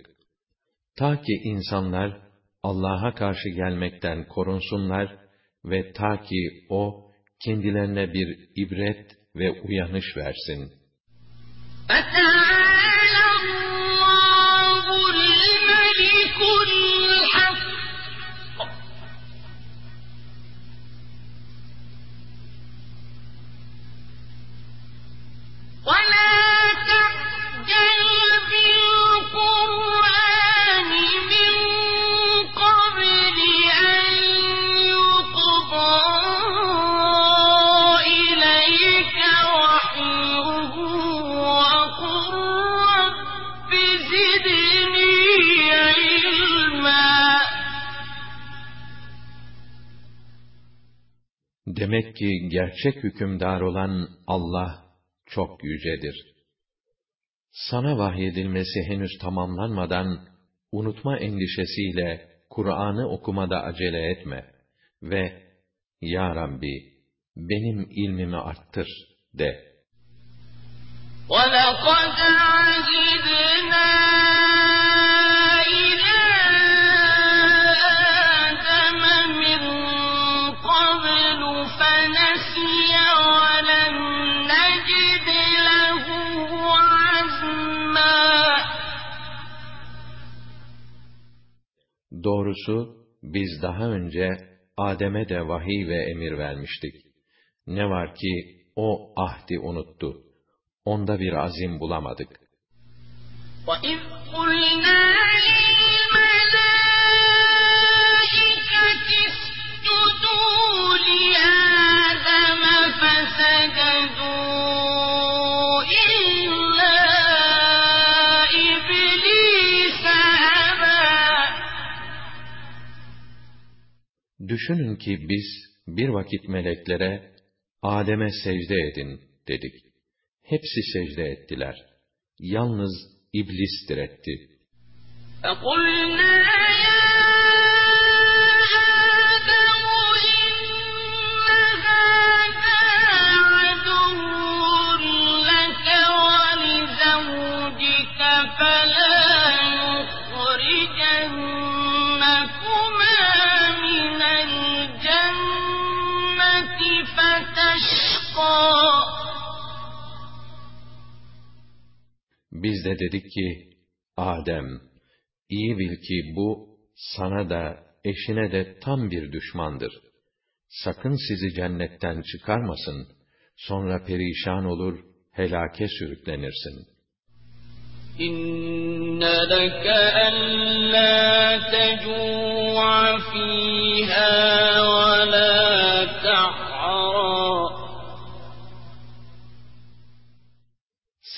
Ta ki insanlar Allah'a karşı gelmekten korunsunlar ve ta ki O kendilerine bir ibret ve uyanış versin. Demek ki gerçek hükümdar olan Allah çok yücedir. Sana vahyedilmesi henüz tamamlanmadan unutma endişesiyle Kur'an'ı okumada acele etme ve Ya Rabbi benim ilmimi arttır de. وَلَقَدْ عَهِدْنَا Doğrusu biz daha önce Adem'e de vahiy ve emir vermiştik. Ne var ki o ahdi unuttu. Onda bir azim bulamadık. وَإِذْ قُلْنَا لِلْمَلَائِكَةِ اسْجُدُوا لِآدَمَ فَسَجَدُوا Düşünün ki biz bir vakit meleklere Adem'e secde edin dedik. Hepsi secde ettiler. Yalnız iblis diretti. فَقُلْنَا يَا آدَمُ إِنَّ هَٰذَا عَدُوٌّ لَّكَ وَلِزَوْجِكَ فَلَا Biz de dedik ki, Adem, iyi bil ki bu sana da eşine de tam bir düşmandır. Sakın sizi cennetten çıkarmasın. Sonra perişan olur, helake sürüklenirsin. İnne leke en la tecua fiha ve la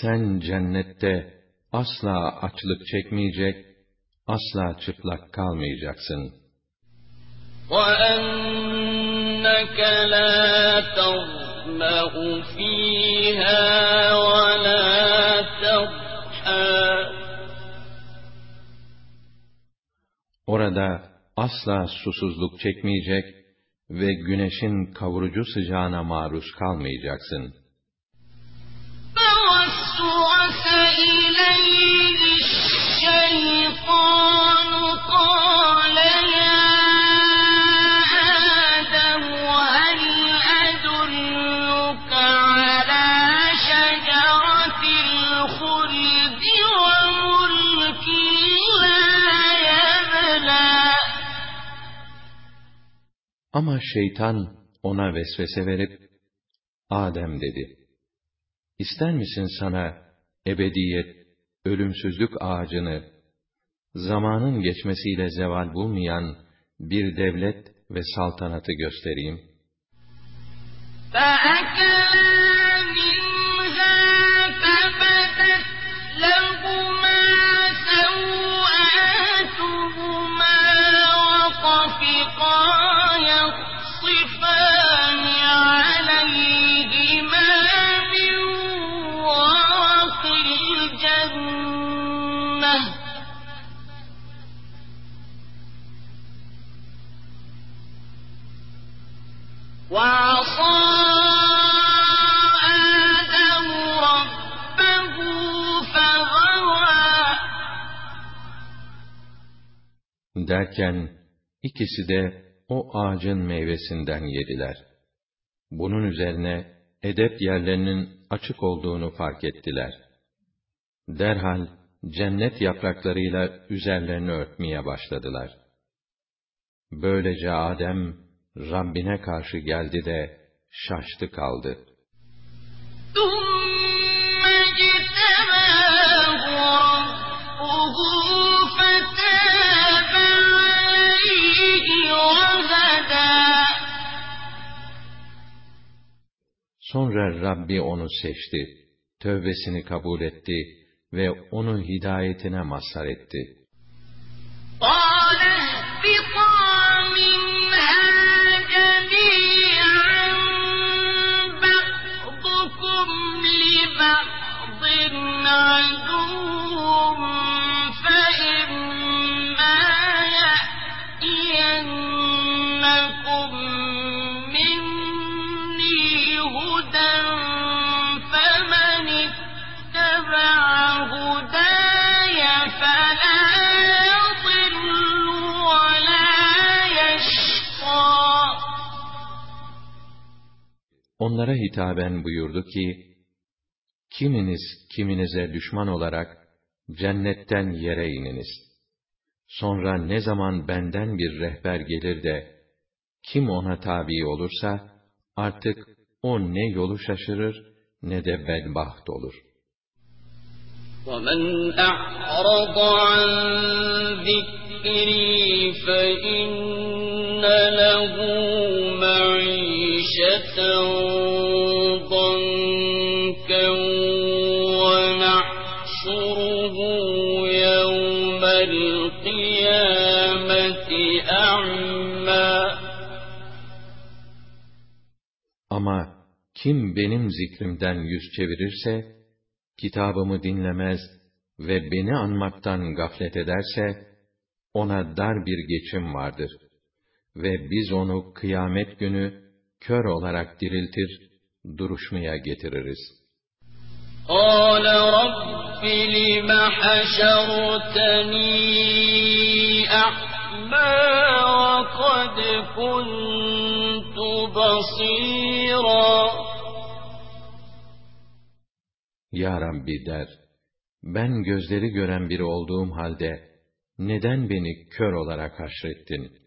Sen cennette asla açlık çekmeyecek, asla çıplak kalmayacaksın. وَأَنَّكَ لَا تَظْمَأُ فِيهَا وَلَا تَضْحَىٰ Orada asla susuzluk çekmeyecek ve güneşin kavurucu sıcağına maruz kalmayacaksın. Ama şeytan ona vesvese verip, Adem dedi, İster misin sana ebediyet, ölümsüzlük ağacını, zamanın geçmesiyle zeval bulmayan bir devlet ve saltanatı göstereyim? فَأَكَلَا مِنْهَا فَبَدَتْ لَهُمَا Derken, ikisi de o ağacın meyvesinden yediler. Bunun üzerine, edep yerlerinin açık olduğunu fark ettiler. Derhal, cennet yapraklarıyla üzerlerini örtmeye başladılar. Böylece Adem, Rabbine karşı geldi de, şaştı kaldı. ثُمَّ اجْتَبَاهُ رَبُّهُ Sonra Rabbi onu seçti, tövbesini kabul etti ve onu hidayetine mazhar etti. قَالَ اهْبِطَا مِنْهَا جَمِيعًا بَعْضُكُمْ لِبَعْضٍ عَدُوٌّ onlara hitaben buyurdu ki, kiminiz kiminize düşman olarak cennetten yere ininiz. Sonra ne zaman benden bir rehber gelir de, kim ona tabi olursa, artık o ne yolu şaşırır, ne de bedbaht olur. وَمَنْ أَعْرَضَ عَنْ ذِكْرِي فَإِنَّ لَهُ kim benim zikrimden yüz çevirirse, kitabımı dinlemez ve beni anmaktan gaflet ederse, ona dar bir geçim vardır. Ve biz onu kıyamet günü kör olarak diriltir, duruşmaya getiririz. قال رب لم حشرتني أعمى وقد كنت بصيرا ya Rabbi der, ben gözleri gören biri olduğum halde, neden beni kör olarak haşrettin?''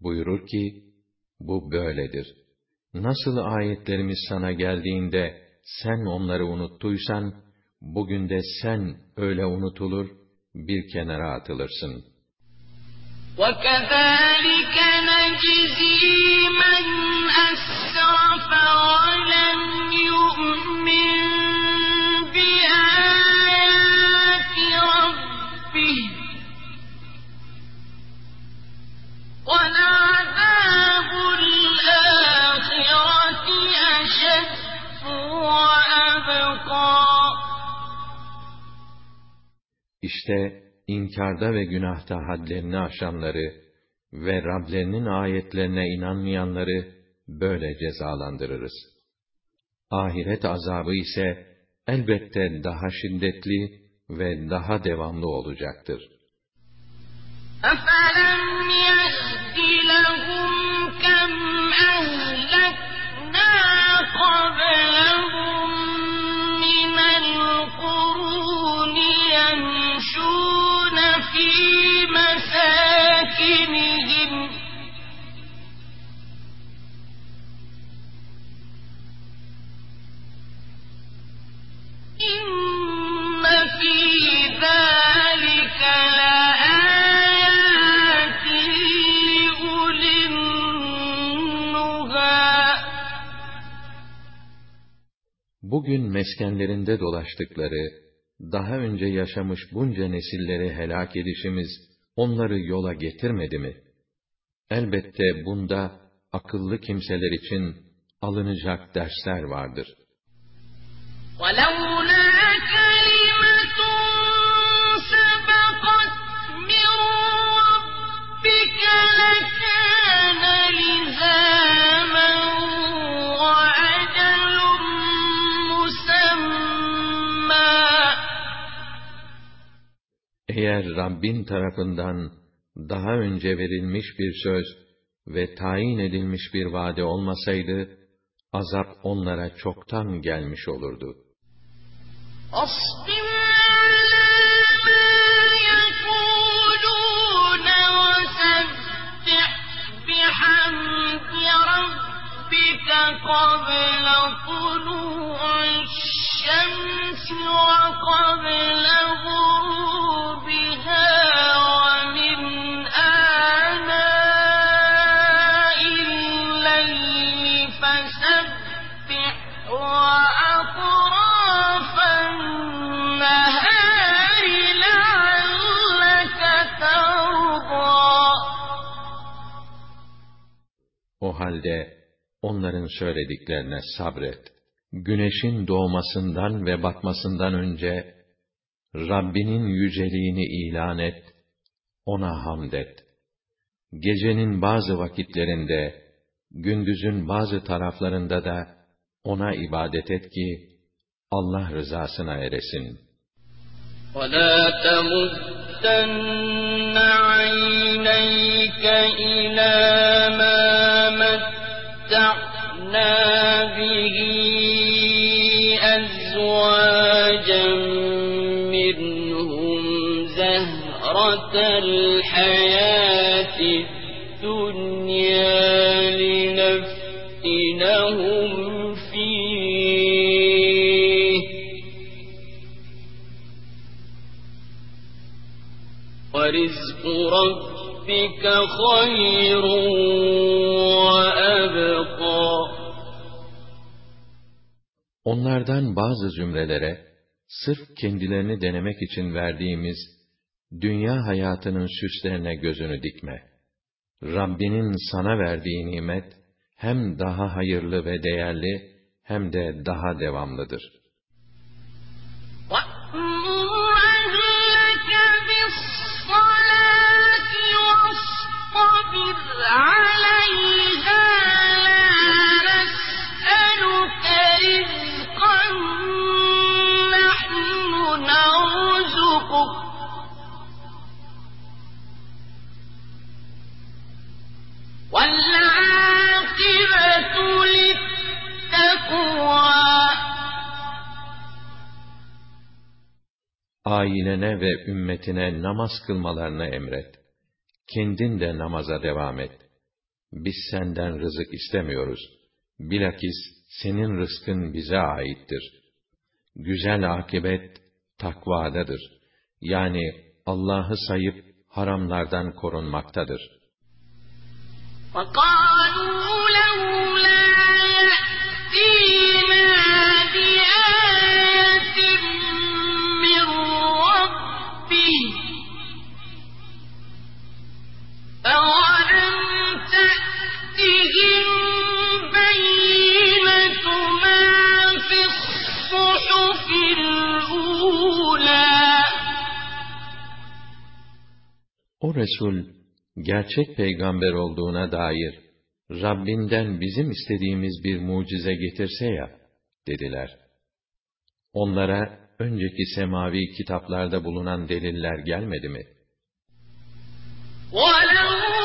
buyurur ki, bu böyledir. Nasıl ayetlerimiz sana geldiğinde sen onları unuttuysan, bugün de sen öyle unutulur, bir kenara atılırsın. وكذلك نجزي من أسرف ولم يؤمن بآيات ربه ولعذاب İşte inkarda ve günahta hadlerini aşanları ve Rablerinin ayetlerine inanmayanları böyle cezalandırırız. Ahiret azabı ise elbette daha şiddetli ve daha devamlı olacaktır. أفلم يهد لهم كم أهلكنا قبلهم من القرون يمشون في مساكنهم. إن في ذلك Bugün meskenlerinde dolaştıkları, daha önce yaşamış bunca nesilleri helak edişimiz onları yola getirmedi mi? Elbette bunda akıllı kimseler için alınacak dersler vardır. ولولا كلمة سبقت من ربك لكان لزاما Eğer Rabbin tarafından daha önce verilmiş bir söz ve tayin edilmiş bir vade olmasaydı, azap onlara çoktan gelmiş olurdu. أصبر على ما يقولون وسبح بحمد ربك قبل طلوع الشمس وقبل غروبها halde onların söylediklerine sabret. Güneşin doğmasından ve batmasından önce Rabbinin yüceliğini ilan et, ona hamd et. gecenin bazı vakitlerinde, gündüzün bazı taraflarında da ona ibadet et ki Allah rızasına eresin. وَلَا تَمُدَّنَّ عَيْنَيْكَ إِلَى مَا مَتَّعْنَا بِهِ أَزْوَاجًا مِّنْهُمْ زَهْرَةَ الْحَيَاةِ الدُّنْيَا لِنَفْتِنَهُمْ فِيهِ ۚ وَرِزْقُ رَبِّكَ خَيْرٌ Onlardan bazı zümrelere, sırf kendilerini denemek için verdiğimiz dünya hayatının süslerine gözünü dikme. Rabbinin sana verdiği nimet, hem daha hayırlı ve değerli, hem de daha devamlıdır. وَأْمُرْ Ailene ve ümmetine namaz kılmalarını emret. Kendin de namaza devam et. Biz senden rızık istemiyoruz. Bilakis senin rızkın bize aittir. Güzel akibet takvadadır. Yani Allah'ı sayıp haramlardan korunmaktadır. وَقَالُوا O Resul, gerçek peygamber olduğuna dair, Rabbinden bizim istediğimiz bir mucize getirse ya, dediler. Onlara, önceki semavi kitaplarda bulunan deliller gelmedi mi? وَلَوْ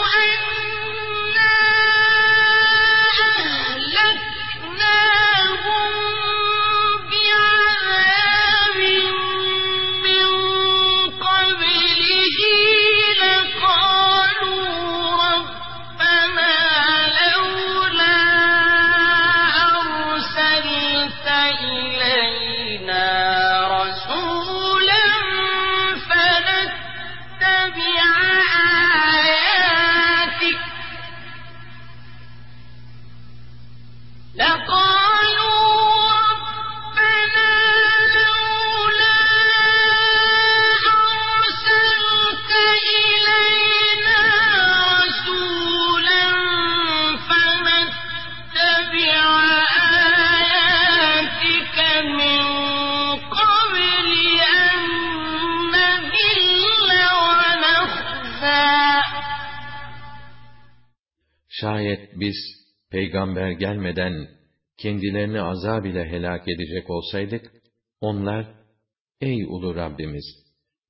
biz, peygamber gelmeden, kendilerini azab ile helak edecek olsaydık, onlar, ey ulu Rabbimiz!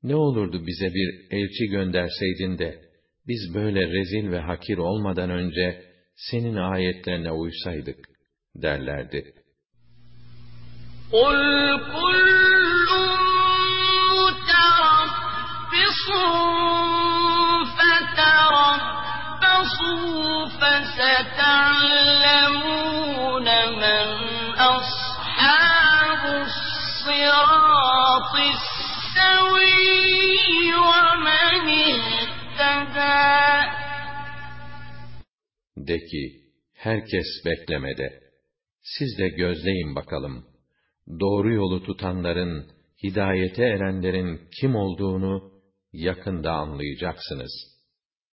Ne olurdu bize bir elçi gönderseydin de, biz böyle rezil ve hakir olmadan önce, senin ayetlerine uysaydık, derlerdi. قُلْ كُلٌّ مُّتَرَبِّصٌ فَتَرَبَّصُوا فَسَتَعْلَمُونَ مَنْ أَصْحَابُ الصِّرَاطِ السَّوِيِّ وَمَنِ اهْتَدَىٰ De ki, herkes beklemede. Siz de gözleyin bakalım. Doğru yolu tutanların, hidayete erenlerin kim olduğunu yakında anlayacaksınız.''